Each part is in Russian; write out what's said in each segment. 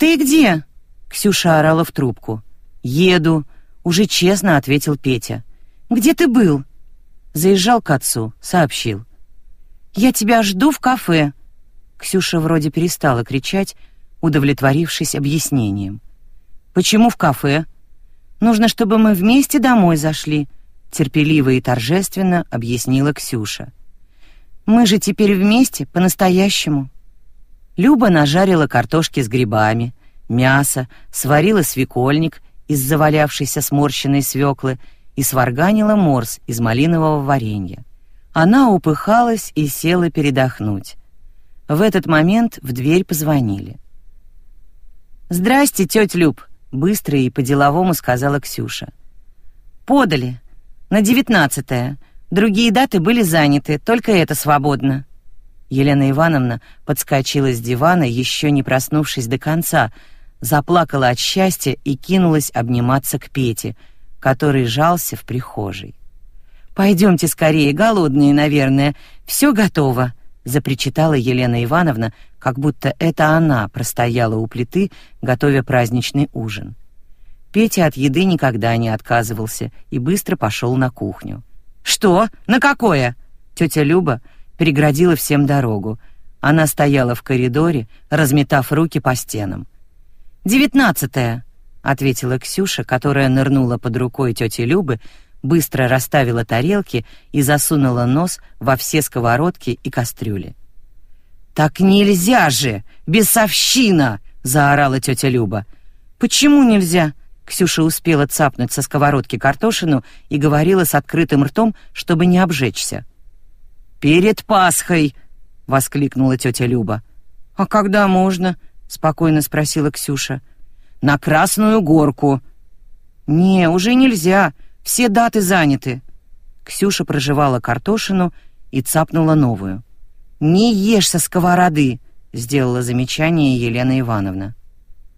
«Ты где?» — Ксюша орала в трубку. «Еду», — уже честно ответил Петя. «Где ты был?» Заезжал к отцу, сообщил. «Я тебя жду в кафе». Ксюша вроде перестала кричать, удовлетворившись объяснением. «Почему в кафе?» «Нужно, чтобы мы вместе домой зашли», — терпеливо и торжественно объяснила Ксюша. «Мы же теперь вместе, по-настоящему». Люба нажарила картошки с грибами, мясо, сварила свекольник из завалявшейся сморщенной свеклы и сварганила морс из малинового варенья. Она упыхалась и села передохнуть. В этот момент в дверь позвонили. «Здрасте, тетя Люб», — быстро и по-деловому сказала Ксюша. «Подали. На девятнадцатое. Другие даты были заняты, только это свободно». Елена Ивановна подскочила с дивана, еще не проснувшись до конца, заплакала от счастья и кинулась обниматься к Пете, который жался в прихожей. «Пойдемте скорее, голодные, наверное. Все готово», — запричитала Елена Ивановна, как будто это она простояла у плиты, готовя праздничный ужин. Петя от еды никогда не отказывался и быстро пошел на кухню. «Что? На какое?» Тетя Люба преградила всем дорогу. Она стояла в коридоре, разметав руки по стенам. «Девятнадцатое», — ответила Ксюша, которая нырнула под рукой тети Любы, быстро расставила тарелки и засунула нос во все сковородки и кастрюли. «Так нельзя же! Бесовщина!» — заорала тетя Люба. «Почему нельзя?» Ксюша успела цапнуть со сковородки картошину и говорила с открытым ртом, чтобы не обжечься. «Перед Пасхой!» — воскликнула тетя Люба. «А когда можно?» — спокойно спросила Ксюша. «На Красную Горку». «Не, уже нельзя. Все даты заняты». Ксюша прожевала картошину и цапнула новую. «Не ешь со сковороды», — сделала замечание Елена Ивановна.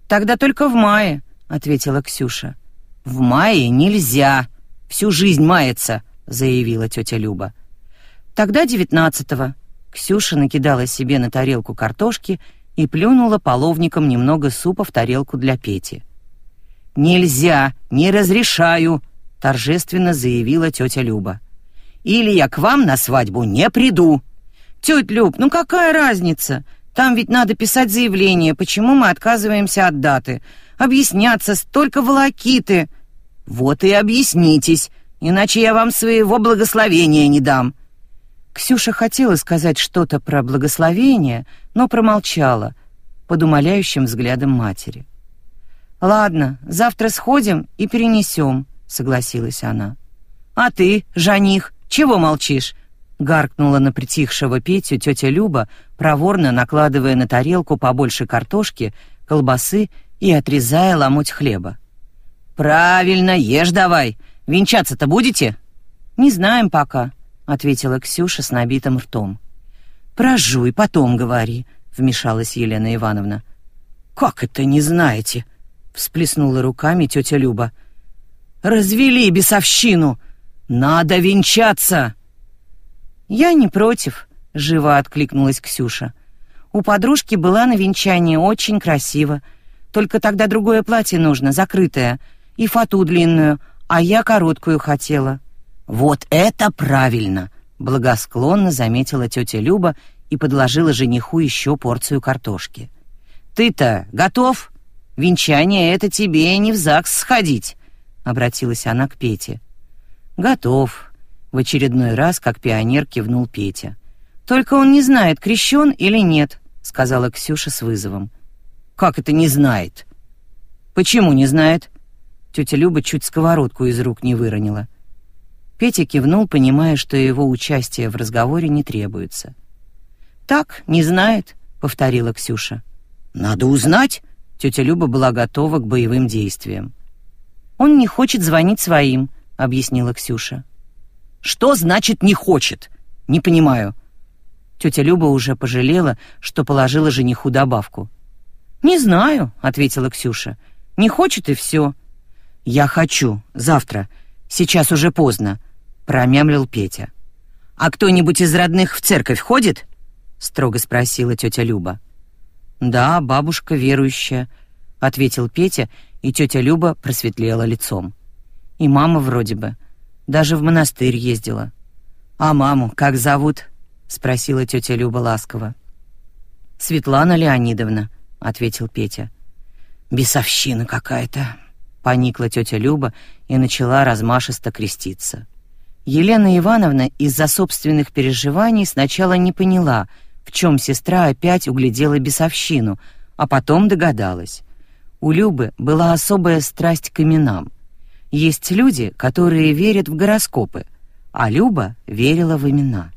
«Тогда только в мае», — ответила Ксюша. «В мае нельзя. Всю жизнь мается», — заявила тетя Люба. «Тогда девятнадцатого». Ксюша накидала себе на тарелку картошки и плюнула половником немного супа в тарелку для Пети. «Нельзя, не разрешаю», — торжественно заявила тетя Люба. «Или я к вам на свадьбу не приду». «Тетя Люб, ну какая разница? Там ведь надо писать заявление, почему мы отказываемся от даты. Объясняться, столько волокиты». «Вот и объяснитесь, иначе я вам своего благословения не дам». Ксюша хотела сказать что-то про благословение, но промолчала под умоляющим взглядом матери. «Ладно, завтра сходим и перенесем», — согласилась она. «А ты, жених, чего молчишь? гаркнула на притихшего Петю тетя Люба, проворно накладывая на тарелку побольше картошки, колбасы и отрезая ломоть хлеба. Правильно, ешь давай. Венчаться-то будете? Не знаем пока, ответила Ксюша с набитым ртом. Прожуй, потом говори, вмешалась Елена Ивановна. Как это не знаете? всплеснула руками тетя Люба. Развели бесовщину. Надо венчаться. «Я не против», — живо откликнулась Ксюша. «У подружки была на венчании очень красиво. Только тогда другое платье нужно, закрытое, и фату длинную, а я короткую хотела». «Вот это правильно!» — благосклонно заметила тетя Люба и подложила жениху еще порцию картошки. «Ты-то готов? Венчание — это тебе не в ЗАГС сходить», — обратилась она к Пете. «Готов», в очередной раз, как пионер, кивнул Петя. «Только он не знает, крещен или нет», — сказала Ксюша с вызовом. «Как это не знает?» «Почему не знает?» Тетя Люба чуть сковородку из рук не выронила. Петя кивнул, понимая, что его участие в разговоре не требуется. «Так, не знает», — повторила Ксюша. «Надо узнать!» Тетя Люба была готова к боевым действиям. «Он не хочет звонить своим», — объяснила Ксюша. Что значит не хочет? Не понимаю. Тетя Люба уже пожалела, что положила жениху добавку. Не знаю, ответила Ксюша. Не хочет и все. Я хочу. Завтра. Сейчас уже поздно, промямлил Петя. А кто-нибудь из родных в церковь ходит? строго спросила тетя Люба. Да, бабушка верующая. ответил Петя, и тетя Люба просветлела лицом. И мама вроде бы даже в монастырь ездила. А маму как зовут? спросила тетя Люба ласково. Светлана Леонидовна, ответил Петя. Бесовщина какая-то, поникла тетя Люба и начала размашисто креститься. Елена Ивановна из-за собственных переживаний сначала не поняла, в чем сестра опять углядела бесовщину, а потом догадалась. У Любы была особая страсть к именам. Есть люди, которые верят в гороскопы, а Люба верила в имена.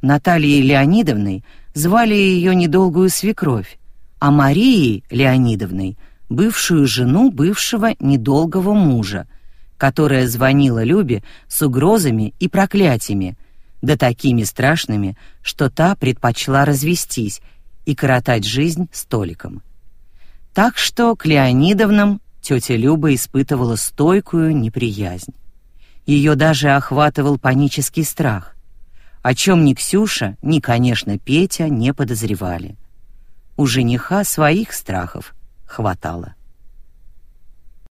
Натальей Леонидовной звали ее недолгую свекровь, а Марией Леонидовной — бывшую жену бывшего недолгого мужа, которая звонила Любе с угрозами и проклятиями, да такими страшными, что та предпочла развестись и коротать жизнь столиком. Так что к Леонидовнам тетя Люба испытывала стойкую неприязнь. Ее даже охватывал панический страх. О чем ни Ксюша, ни, конечно, Петя не подозревали. У жениха своих страхов хватало.